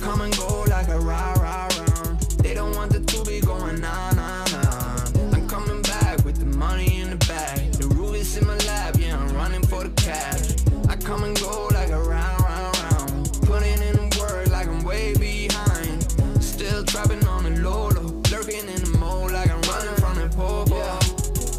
come and go like a rah rah round. They don't want the two be going nah nah nah. I'm coming back with the money in the bag. The rubies in my lap, yeah, I'm running for the cash. I come and go like a round round round. Putting in the work like I'm way behind. Still trapping on the low low, lurking in the mode like I'm running from the pole. Yeah.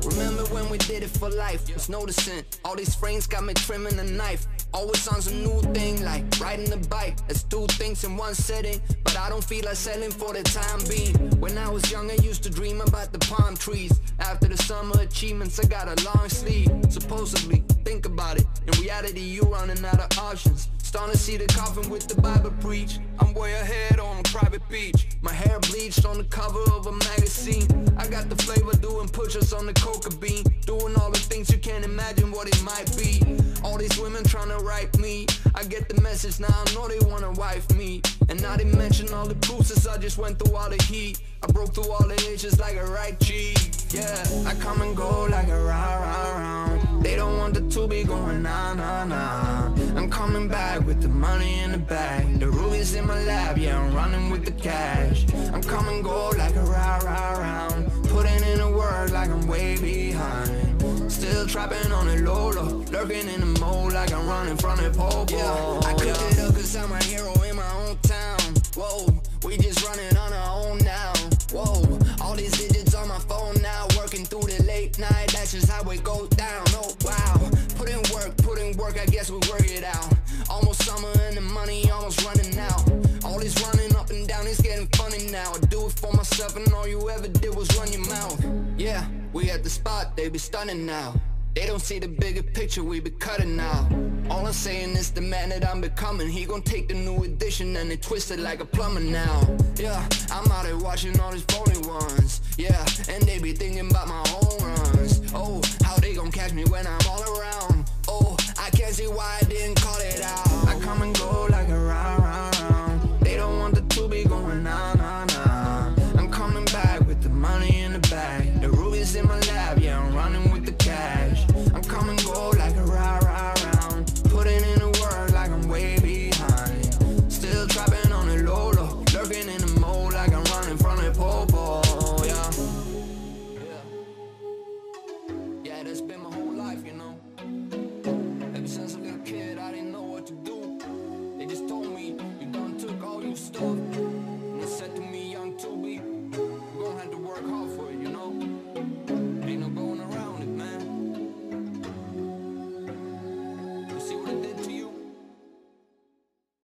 Remember when we did it for life? Was noticing all these frames got me trimming a knife. Always on some new thing like riding a bike. Let's do things in one setting, but I don't feel like selling for the time being. When I was young, I used to dream about the palm trees. After the summer achievements, I got a long sleeve. Supposedly, think about it. In reality, you're running out of options. Starting to see the coffin with the Bible preach. I'm way ahead on a private beach. My hair bleached on the cover of a magazine. I got the flavor doing push-ups on the coca bean. Doing all the things you can't imagine what it might be. Write me. I get the message now, I know they wanna wife me. And not to mention all the bruises, I just went through all the heat. I broke through all the edges like a right cheek. Yeah, I come and go like a rah rah round. They don't want the two be going nah nah nah. I'm coming back with the money in the bag. The rubies in my lap, yeah, I'm running with the cash. I'm coming go like a rah rah round. Putting in the work like I'm way behind. Still trapping on the low low, lurking in the like I'm running from the pole. Yeah, I cooked it up cause I'm a hero in my own town. Whoa, we just running on our own now. Whoa, all these digits on my phone now, working through the late night. That's just how it goes down. Oh wow, put in work, put in work. I guess we work it out. Almost summer and the money almost running out. All this running up and down, it's getting funny now. I do it for myself, and all you ever did was run your mouth. Yeah, we at the spot, they be stunning now. They don't see the bigger picture, we be cutting now. All I'm saying is the man that I'm becoming. He gon' take the new edition and they twist it like a plumber now. Yeah, I'm out here watching all these phony ones. Yeah, and they be thinking about my own runs. Oh, how they gon' catch me when I'm all Ever since a little kid, I didn't know what to do. They just told me, you done took all your stuff.